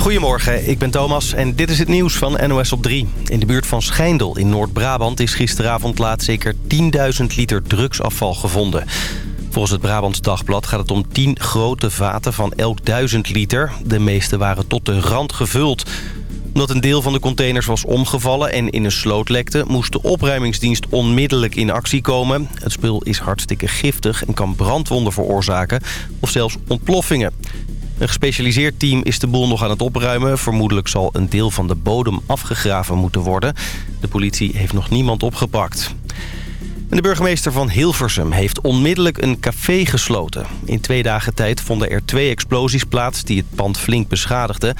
Goedemorgen, ik ben Thomas en dit is het nieuws van NOS op 3. In de buurt van Schijndel in Noord-Brabant is gisteravond laat zeker 10.000 liter drugsafval gevonden. Volgens het Brabants Dagblad gaat het om 10 grote vaten van elk 1000 liter. De meeste waren tot de rand gevuld. Omdat een deel van de containers was omgevallen en in een sloot lekte... moest de opruimingsdienst onmiddellijk in actie komen. Het spul is hartstikke giftig en kan brandwonden veroorzaken of zelfs ontploffingen. Een gespecialiseerd team is de boel nog aan het opruimen. Vermoedelijk zal een deel van de bodem afgegraven moeten worden. De politie heeft nog niemand opgepakt. De burgemeester van Hilversum heeft onmiddellijk een café gesloten. In twee dagen tijd vonden er twee explosies plaats die het pand flink beschadigden.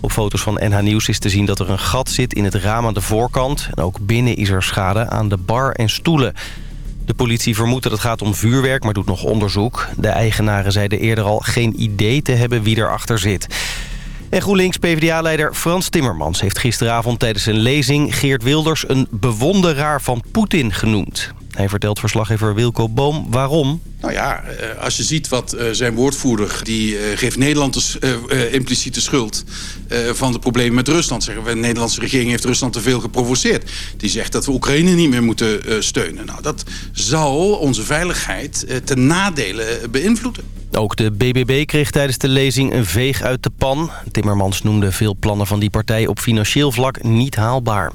Op foto's van NH Nieuws is te zien dat er een gat zit in het raam aan de voorkant. En ook binnen is er schade aan de bar en stoelen. De politie vermoedt dat het gaat om vuurwerk, maar doet nog onderzoek. De eigenaren zeiden eerder al geen idee te hebben wie erachter zit. En GroenLinks-PVDA-leider Frans Timmermans heeft gisteravond tijdens een lezing... Geert Wilders een bewonderaar van Poetin genoemd. Hij vertelt verslaggever Wilco Boom waarom. Nou ja, eh, als je ziet wat eh, zijn woordvoerder... die eh, geeft Nederland de impliciete schuld van de problemen met Rusland. Zeggen we, de Nederlandse regering heeft Rusland te veel geprovoceerd. Die zegt dat we Oekraïne niet meer moeten steunen. Nou, dat zal onze veiligheid ten nadele beïnvloeden. Ook de BBB kreeg tijdens de lezing een veeg uit de pan. Timmermans noemde veel plannen van die partij op financieel vlak niet haalbaar.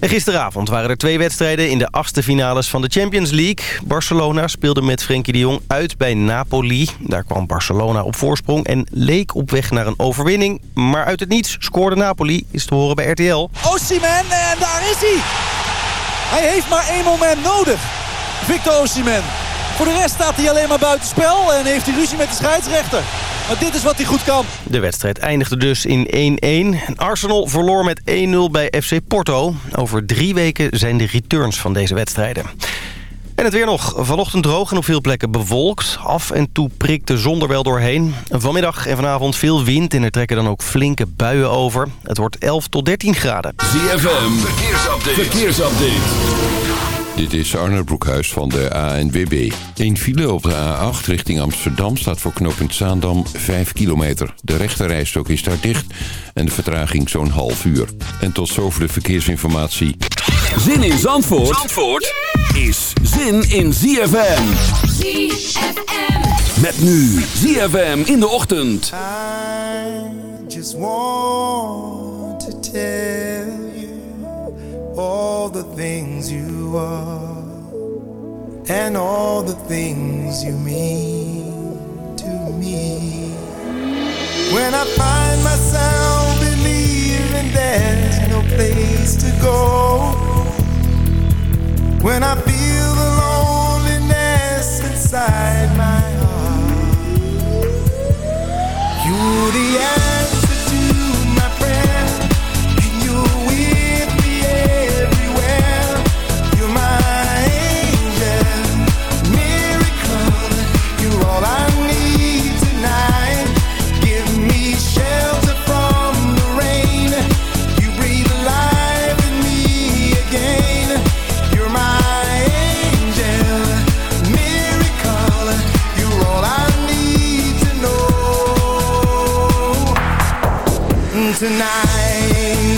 En gisteravond waren er twee wedstrijden in de achtste finales van de Champions League. Barcelona speelde met Frenkie de Jong uit bij Napoli. Daar kwam Barcelona op voorsprong en leek op weg naar een overwinning. Maar uit het niets scoorde Napoli, is te horen bij RTL. Osimhen, en daar is hij! Hij heeft maar één moment nodig. Victor Osimhen. Voor de rest staat hij alleen maar buitenspel en heeft hij ruzie met de scheidsrechter. Maar dit is wat hij goed kan. De wedstrijd eindigde dus in 1-1. Arsenal verloor met 1-0 bij FC Porto. Over drie weken zijn de returns van deze wedstrijden. En het weer nog. Vanochtend droog en op veel plekken bewolkt. Af en toe prikt de zon er wel doorheen. Vanmiddag en vanavond veel wind en er trekken dan ook flinke buien over. Het wordt 11 tot 13 graden. ZFM, verkeersupdate. verkeersupdate. Dit is Arne Broekhuis van de ANWB. Een file op de A8 richting Amsterdam staat voor knooppunt Zaandam 5 kilometer. De rechterrijstok is daar dicht en de vertraging zo'n half uur. En tot zover de verkeersinformatie. Zin in Zandvoort, Zandvoort is zin in ZFM. ZFM. Met nu ZFM in de ochtend. I just want to tell all the things you are and all the things you mean to me. When I find myself believing there's no place to go, when I feel the loneliness inside my heart, you're the answer. tonight.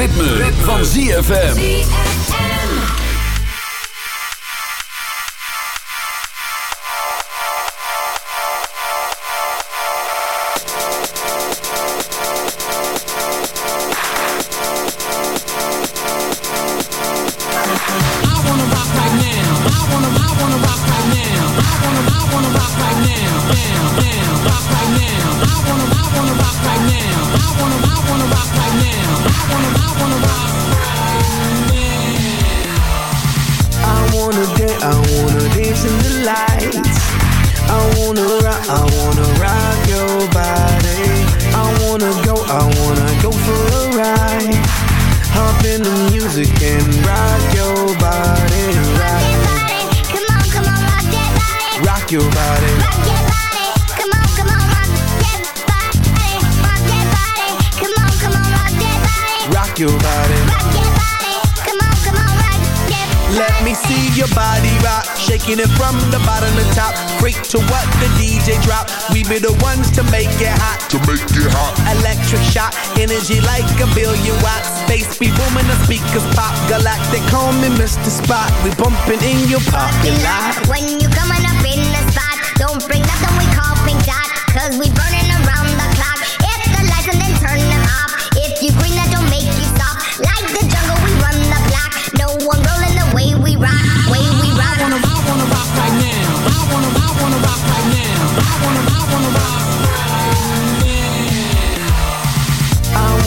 ritme, van ZFM.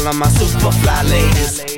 All of my super fly ladies,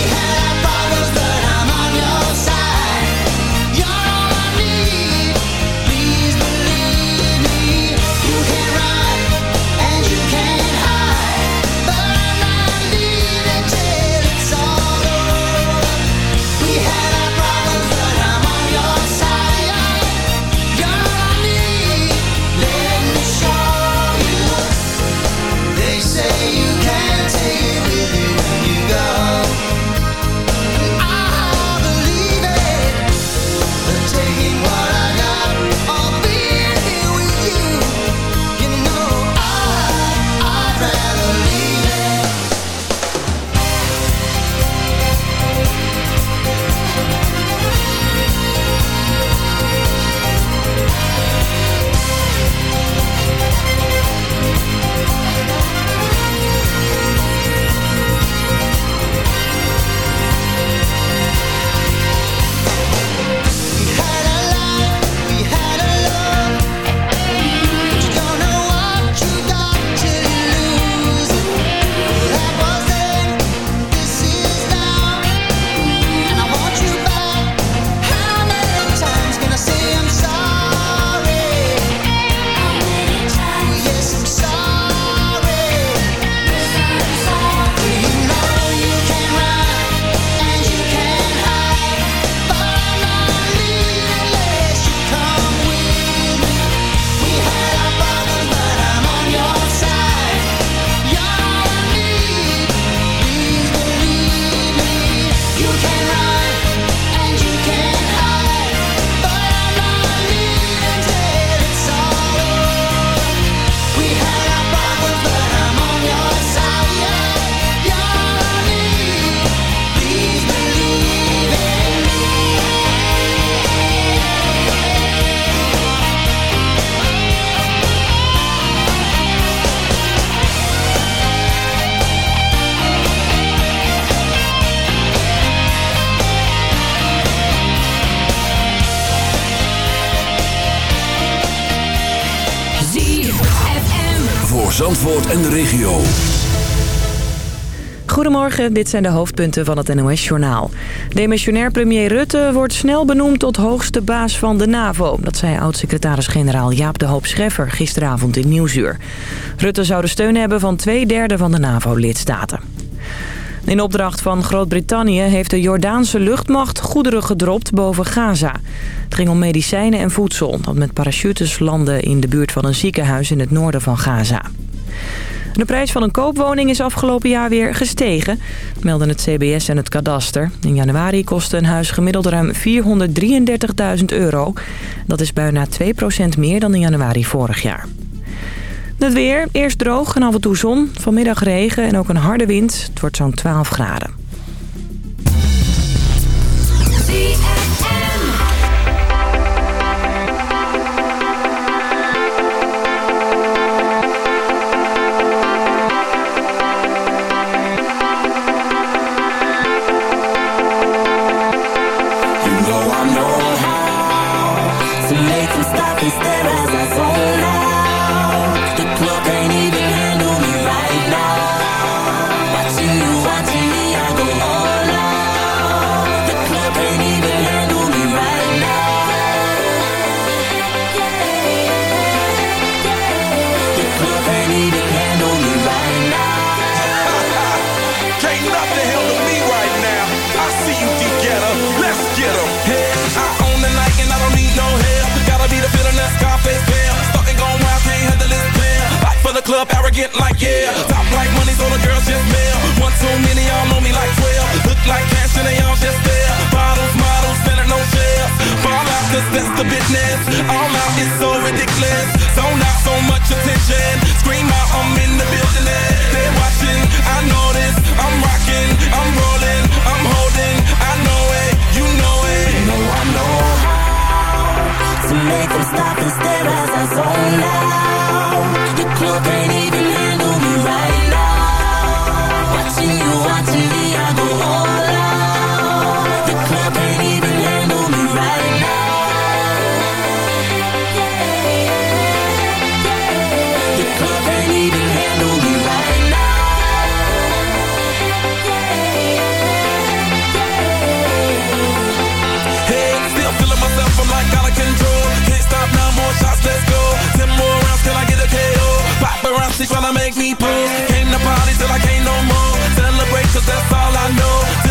we have. En de regio. Goedemorgen, dit zijn de hoofdpunten van het NOS-journaal. Demissionair premier Rutte wordt snel benoemd tot hoogste baas van de NAVO. Dat zei oud-secretaris-generaal Jaap de Hoop Scheffer gisteravond in Nieuwsuur. Rutte zou de steun hebben van twee derde van de NAVO-lidstaten. In opdracht van Groot-Brittannië heeft de Jordaanse luchtmacht goederen gedropt boven Gaza. Het ging om medicijnen en voedsel dat met parachutes landde in de buurt van een ziekenhuis in het noorden van Gaza. De prijs van een koopwoning is afgelopen jaar weer gestegen, melden het CBS en het kadaster. In januari kostte een huis gemiddeld ruim 433.000 euro. Dat is bijna 2% meer dan in januari vorig jaar. Het weer, eerst droog en af en toe zon. Vanmiddag regen en ook een harde wind. Het wordt zo'n 12 graden. Arrogant like yeah. Top like money, so the girls just mail. One too many, y'all know me like 12. Look like cash and they all just there. Bottles, models, better no shares. Fall out, cause that's the business. All out is so ridiculous. Zone out, so much attention. Scream out, I'm in the building. They're watching, I know this. I'm rocking, I'm rolling, I'm holding. I know it, you know it. You know I know how to make them stop and stare as I zone out. The club Paparazzi tryna make me pose. Came to party till I can't no more. Celebrate, cause that's all I know.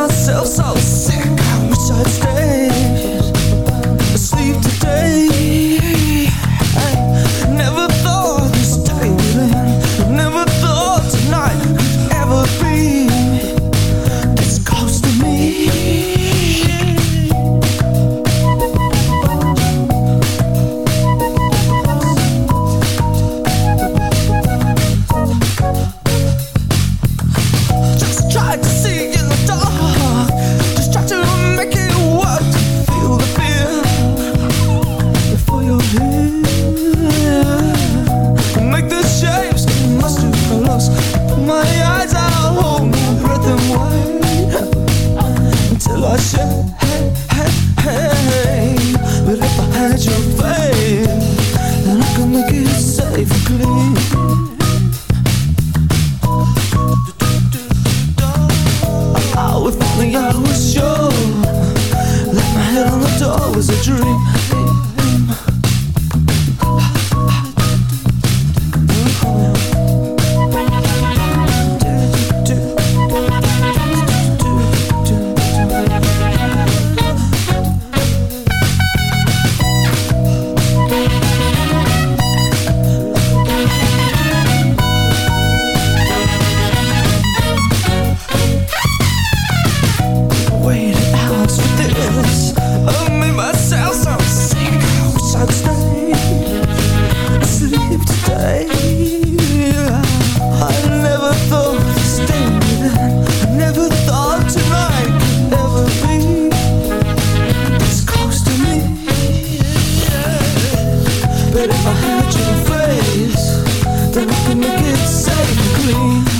myself so sick. I wish I'd stay. that if I had your face, then I could make it safe and clean.